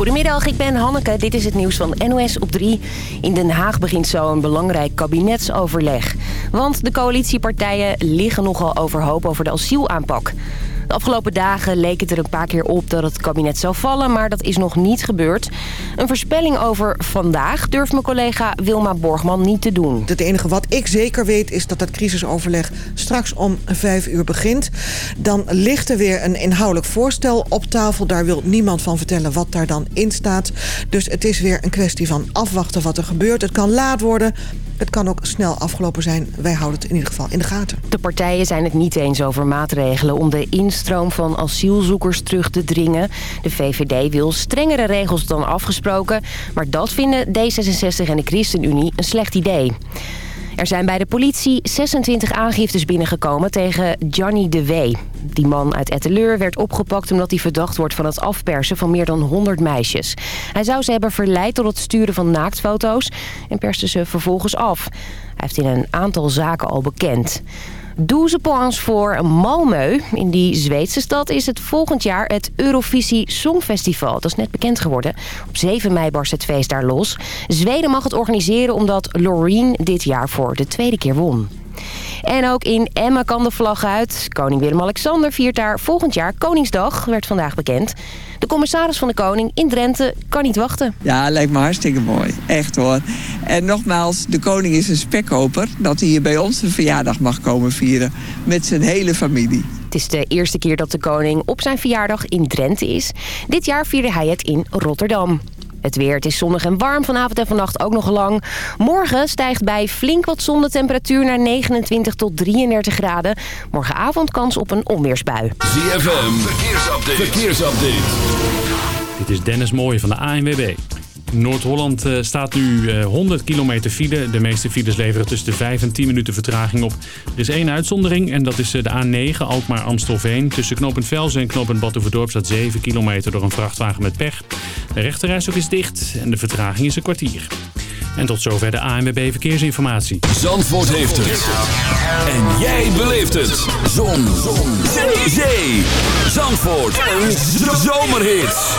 Goedemiddag, ik ben Hanneke. Dit is het nieuws van NOS op 3. In Den Haag begint zo een belangrijk kabinetsoverleg. Want de coalitiepartijen liggen nogal overhoop over de asielaanpak. De afgelopen dagen leek het er een paar keer op dat het kabinet zou vallen, maar dat is nog niet gebeurd. Een voorspelling over vandaag durft mijn collega Wilma Borgman niet te doen. Het enige wat ik zeker weet is dat het crisisoverleg straks om vijf uur begint. Dan ligt er weer een inhoudelijk voorstel op tafel. Daar wil niemand van vertellen wat daar dan in staat. Dus het is weer een kwestie van afwachten wat er gebeurt. Het kan laat worden. Het kan ook snel afgelopen zijn. Wij houden het in ieder geval in de gaten. De partijen zijn het niet eens over maatregelen om de instroom van asielzoekers terug te dringen. De VVD wil strengere regels dan afgesproken. Maar dat vinden D66 en de ChristenUnie een slecht idee. Er zijn bij de politie 26 aangiftes binnengekomen tegen Johnny de W. Die man uit Etteleur werd opgepakt omdat hij verdacht wordt van het afpersen van meer dan 100 meisjes. Hij zou ze hebben verleid tot het sturen van naaktfoto's en perste ze vervolgens af. Hij heeft in een aantal zaken al bekend. 12 points voor Malmö. In die Zweedse stad is het volgend jaar het Eurovisie Songfestival. Dat is net bekend geworden. Op 7 mei barst het feest daar los. Zweden mag het organiseren omdat Loreen dit jaar voor de tweede keer won. En ook in Emma kan de vlag uit. Koning Willem-Alexander viert daar volgend jaar Koningsdag, werd vandaag bekend. De commissaris van de Koning in Drenthe kan niet wachten. Ja, lijkt me hartstikke mooi. Echt hoor. En nogmaals, de koning is een spekkoper... dat hij hier bij ons een verjaardag mag komen vieren. Met zijn hele familie. Het is de eerste keer dat de koning op zijn verjaardag in Drenthe is. Dit jaar vierde hij het in Rotterdam. Het weer, het is zonnig en warm vanavond en vannacht ook nog lang. Morgen stijgt bij flink wat zon de temperatuur naar 29 tot 33 graden. Morgenavond kans op een onweersbui. ZFM, verkeersupdate. verkeersupdate. Dit is Dennis Mooij van de ANWB. Noord-Holland eh, staat nu 100 kilometer file. De meeste files leveren tussen de 5 en 10 minuten vertraging op. Er is één uitzondering en dat is eh, de A9 Alkmaar-Amstelveen. Tussen knooppunt Velzen en knooppunt Batuverdorp staat 7 kilometer door een vrachtwagen met pech. De rechterreis ook is dicht en de vertraging is een kwartier. En tot zover de ANWB Verkeersinformatie. Zandvoort heeft het. En jij beleeft het. Zon. Zon. Zee. Zandvoort. Een zomerhit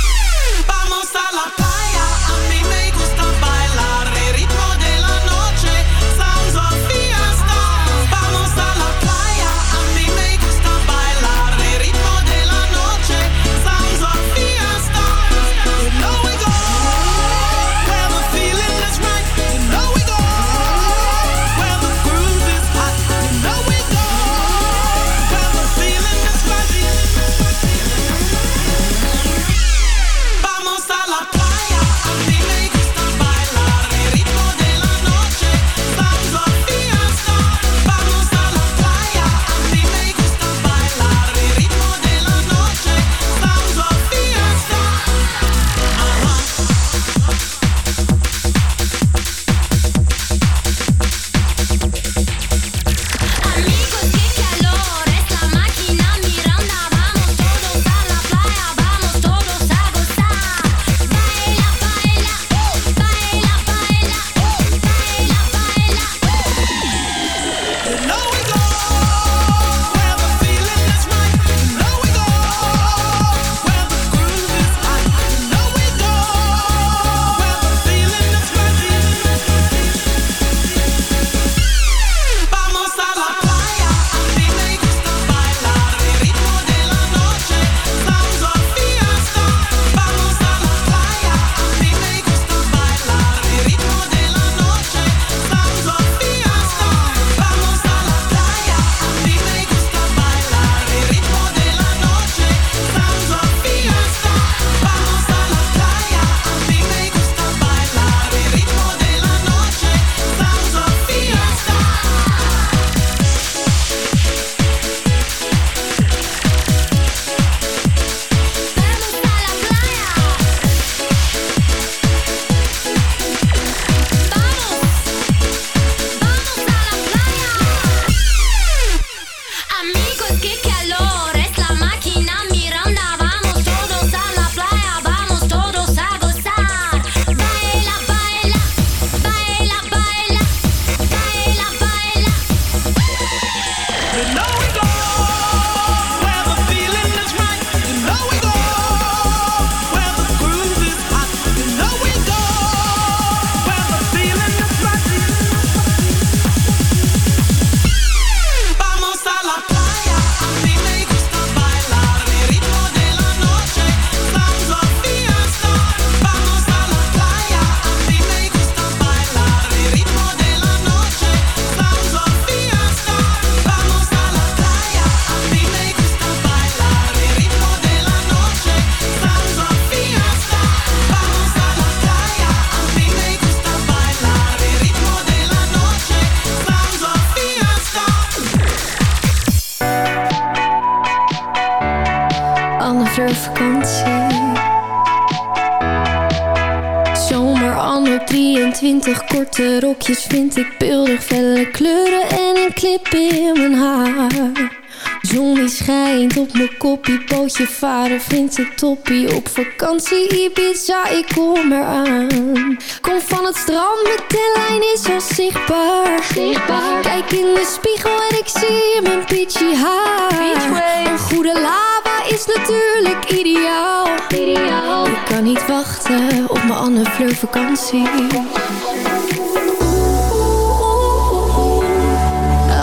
23, korte rokjes vind ik beeldig, felle kleuren en een clip in mijn haar. Zon die schijnt op mijn koppie, pootje varen vind ik toppie. Op vakantie Ibiza, ik kom eraan. Kom van het strand, mijn tenlijn is al zichtbaar. zichtbaar. Kijk in de spiegel en ik zie mijn peachy haar. Een goede lava is natuurlijk ideaal. ideaal. Ik kan niet wachten op mijn Anne Fleur vakantie.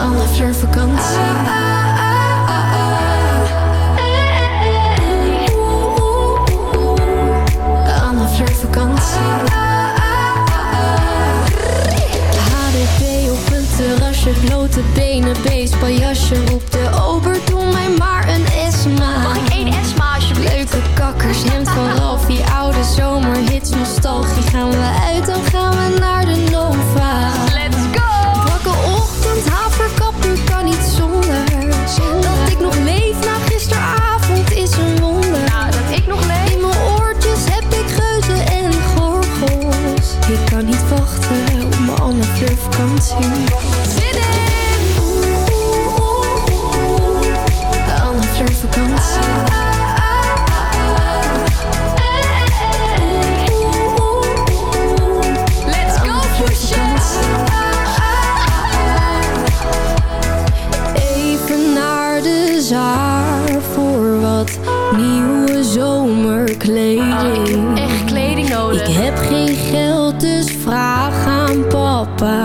Anne Fleur vakantie. Anne Fleur vakantie. HDP op een terrasje, blote benen, beestpaljasje. Roep Schemt van Ralf die oude zomerhits nostalgie gaan we uit. Naar de zaar voor wat nieuwe zomerkleding. echt kleding nodig. Ik heb geen geld, dus vraag aan papa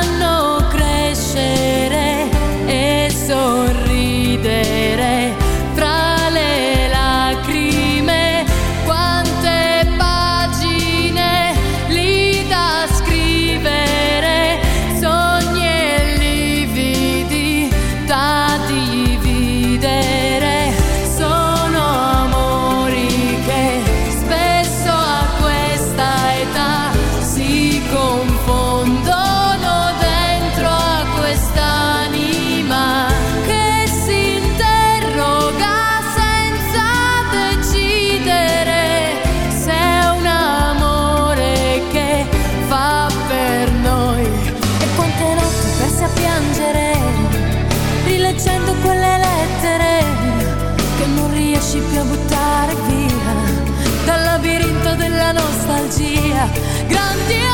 grande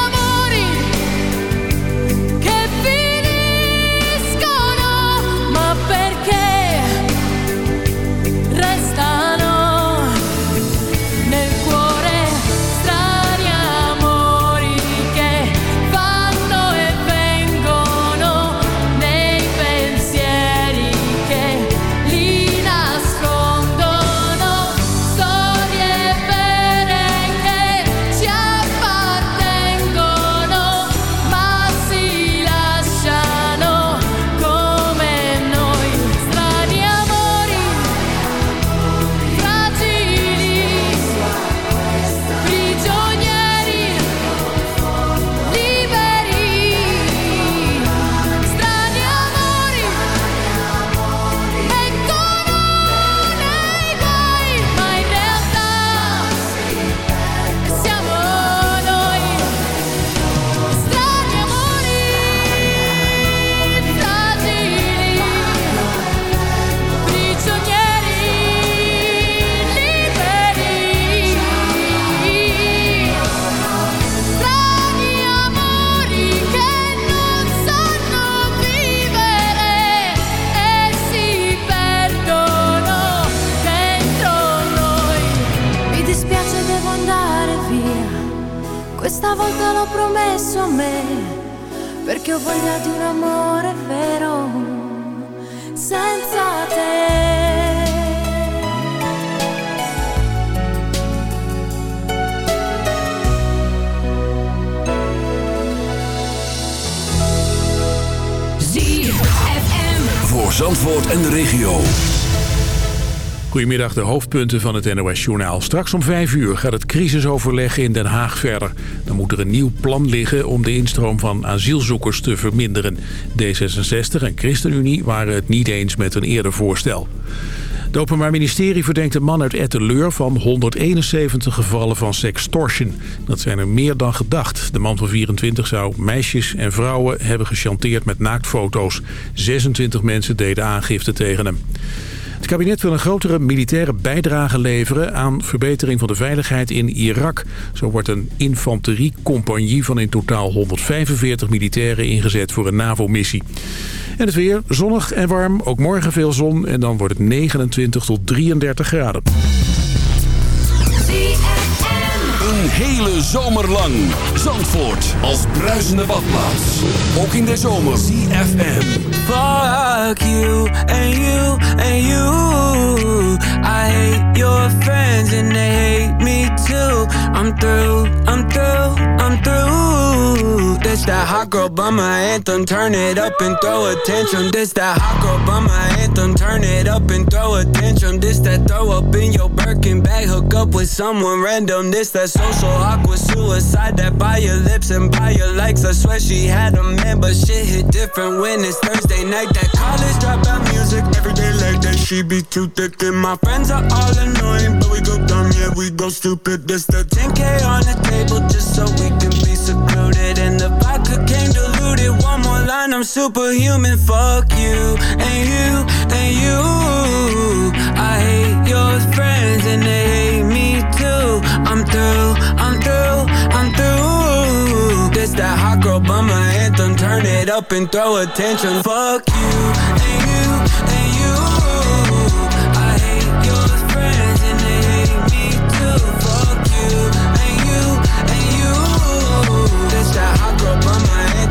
perché ho voglia di un amore vero senza te. ZFM. Voor Zandvoort en de regio. Goedemiddag, de hoofdpunten van het NOS-journaal. Straks om 5 uur gaat het crisisoverleg in Den Haag verder. Dan moet er een nieuw plan liggen om de instroom van asielzoekers te verminderen. D66 en ChristenUnie waren het niet eens met een eerder voorstel. Het Openbaar Ministerie verdenkt een man uit Etteleur van 171 gevallen van sextortion. Dat zijn er meer dan gedacht. De man van 24 zou meisjes en vrouwen hebben gechanteerd met naaktfoto's. 26 mensen deden aangifte tegen hem. Het kabinet wil een grotere militaire bijdrage leveren aan verbetering van de veiligheid in Irak. Zo wordt een infanteriecompagnie van in totaal 145 militairen ingezet voor een NAVO-missie. En het weer zonnig en warm, ook morgen veel zon en dan wordt het 29 tot 33 graden. Hele zomer lang. Zandvoort als bruisende badplaats. Ook in de zomer. ZFM. Fuck you and you and you. I hate your friends and they hate me too. I'm through, I'm through, I'm through. That's the hot girl by my anthem. Turn it up and throw a tantrum. This that hot girl by my anthem. Turn it up and throw a tantrum. This that throw up in your Birkin bag. Hook up with someone random. This that social awkward suicide. That by your lips and by your likes. I swear she had a man, but shit hit different when it's Thursday night. That college dropout music. Every day like that. She be too thick and my friends are all annoying, we go stupid. This the 10k on the table just so we can be secluded. And the vodka came diluted. One more line, I'm superhuman. Fuck you and you and you. I hate your friends and they hate me too. I'm through, I'm through, I'm through. This that hot girl bummer anthem. Turn it up and throw a tantrum. Fuck you and you and you. I hate your friends and they and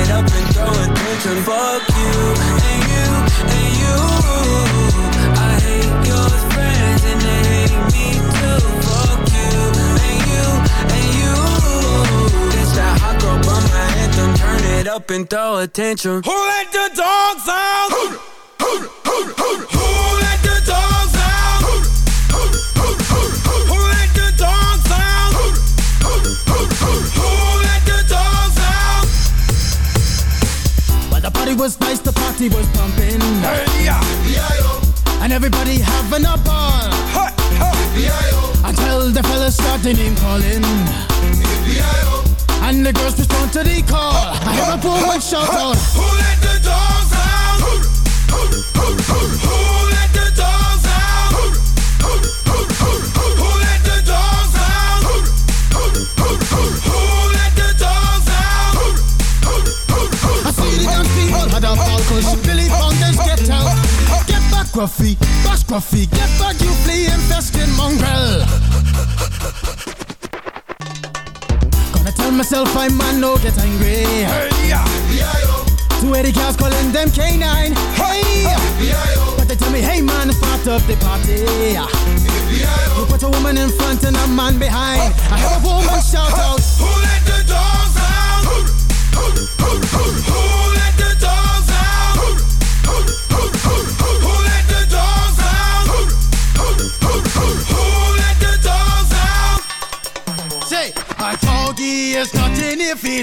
it up and throw a tantrum. Fuck you and you and you. I hate your friends and they hate me too. Fuck you and you and you. This that hot girl bummer anthem. Turn it up and throw a tantrum. Who let the dogs out? Who, who, who, who, party was nice, the party was pumping. Hey, yeah. And everybody having a ball. Hey, hey. Until the fellas started name calling. And the girls respond to the call. I hear a woman shout out. Who let the dogs out? Who, who, who, had a ball cause Billy Fountains get out. Get back, Gruffy, bash Gruffy, get back, you flea infested mongrel. Gonna tell myself I'm man, no get angry. Hey, yeah. Two eighty cars calling them K9. Hey, but they tell me, hey man, it's up the party. You put a woman in front and a man behind. I hear a woman shout out. Is nothing if he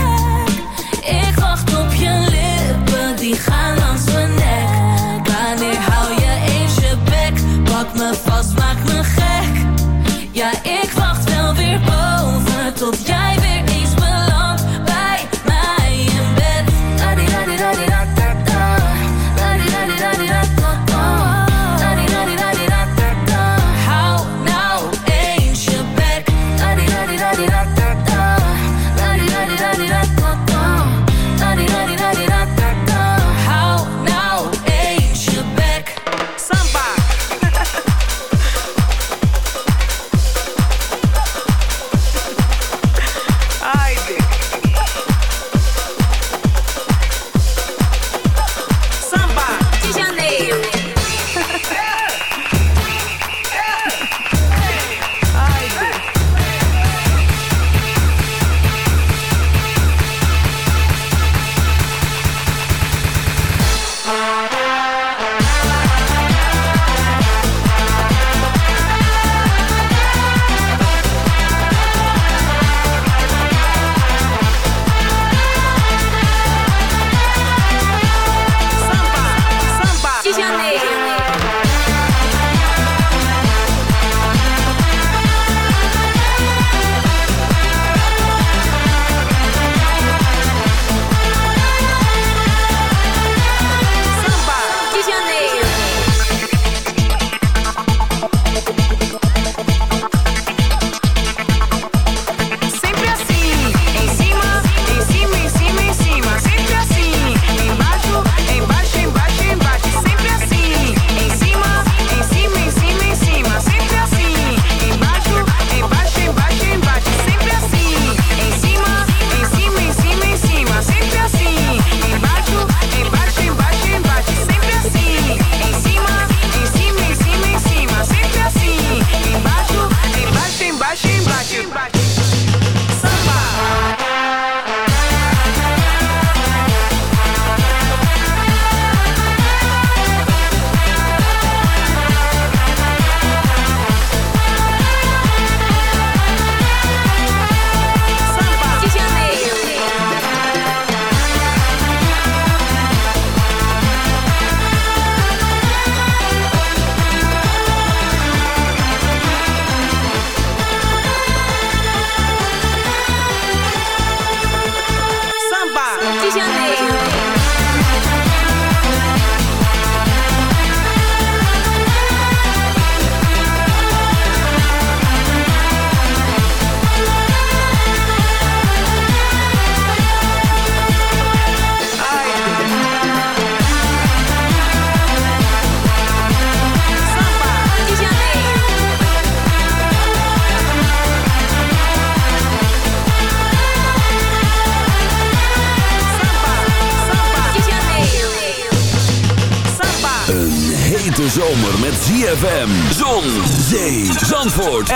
遗憾了。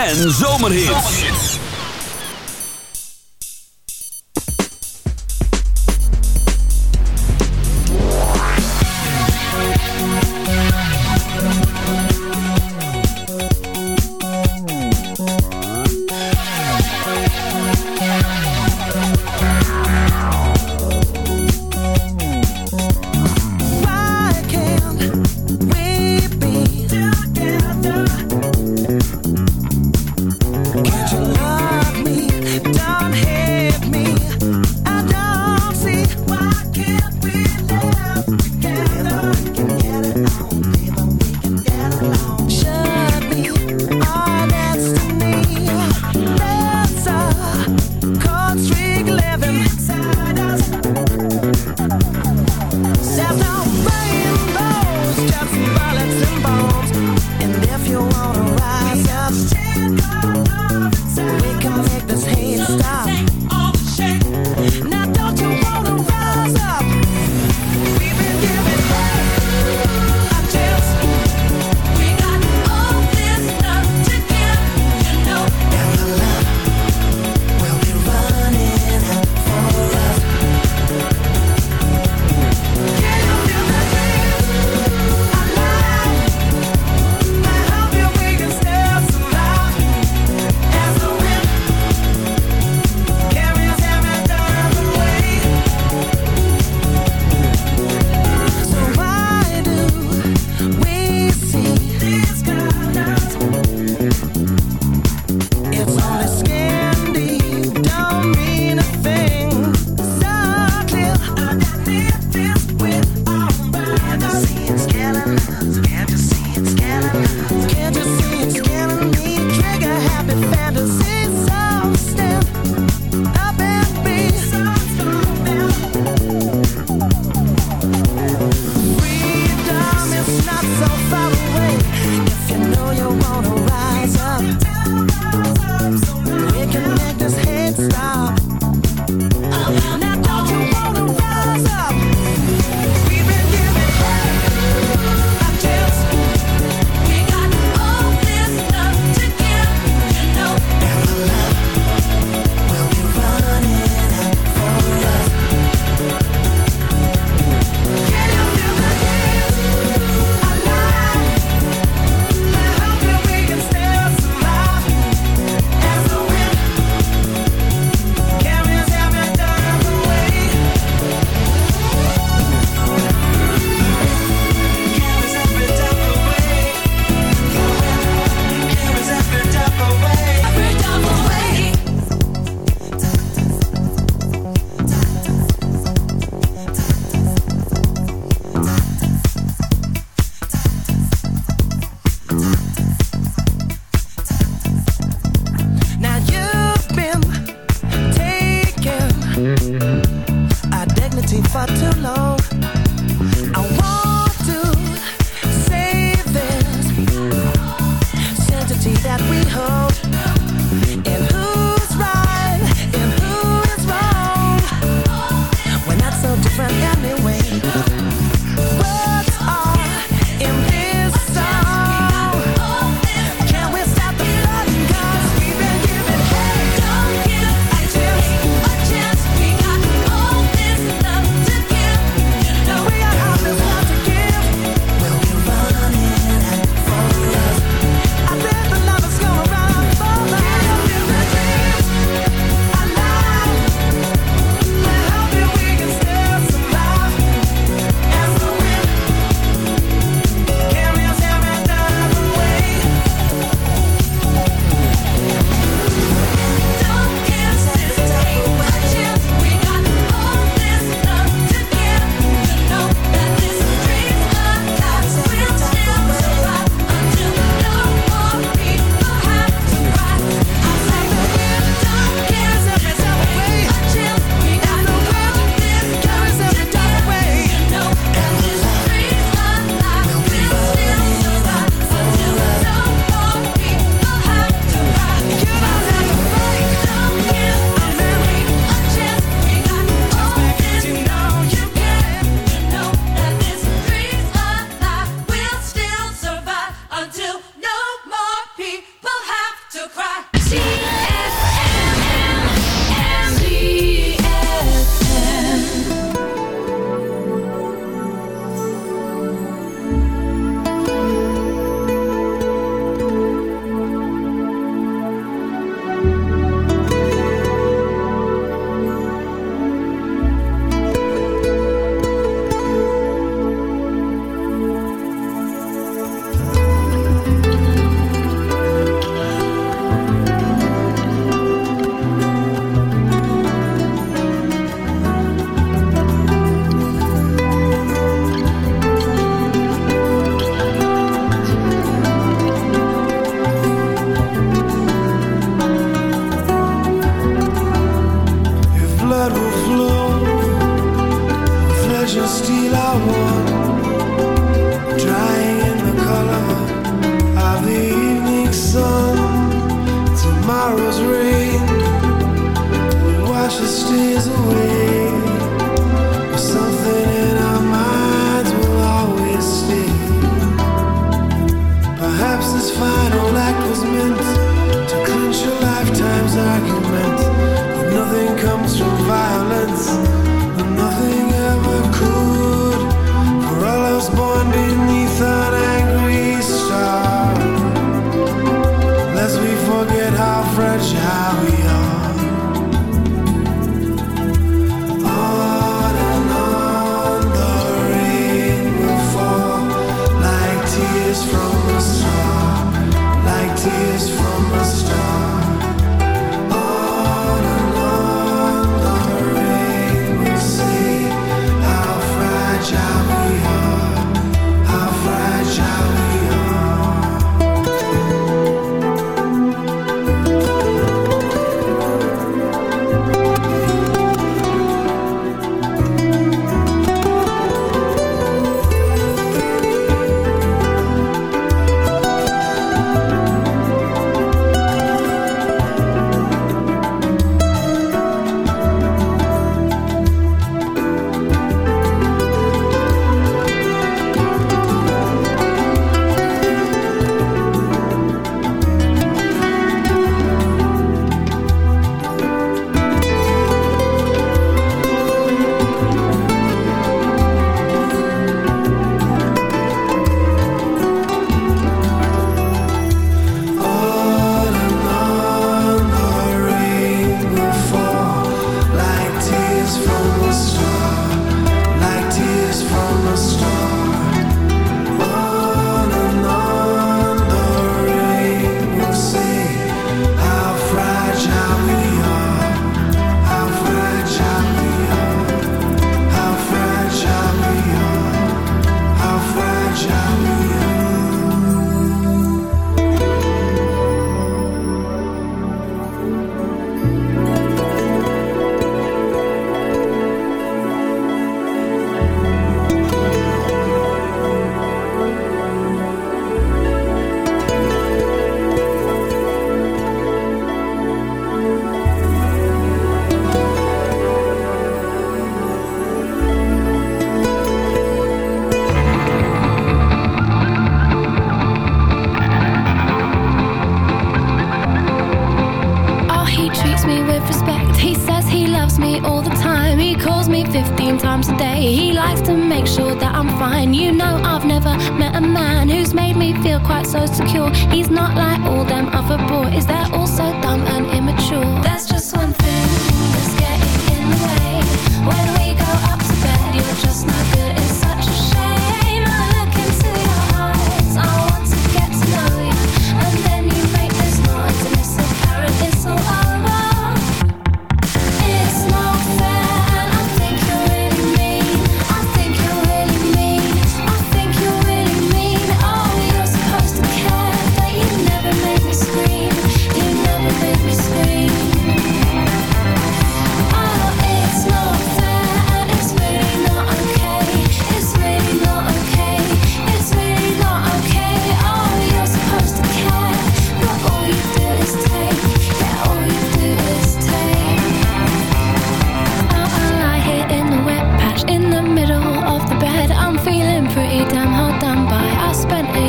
en zomer.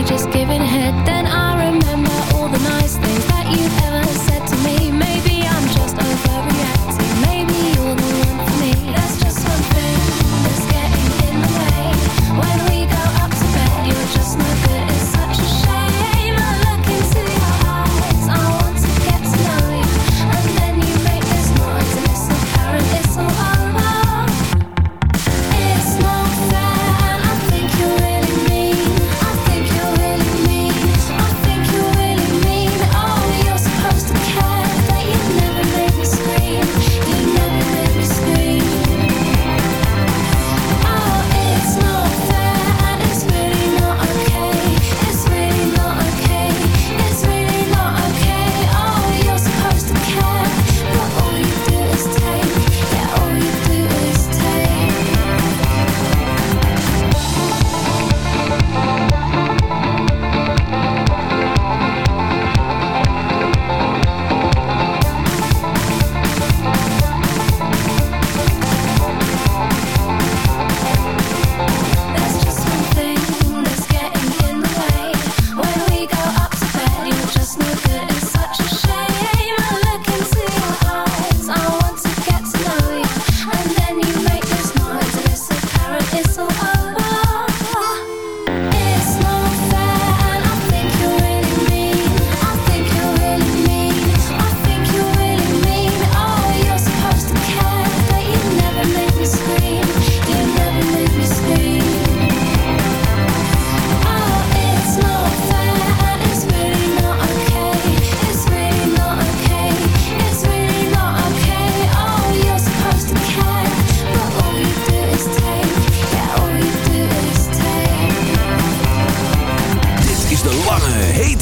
just giving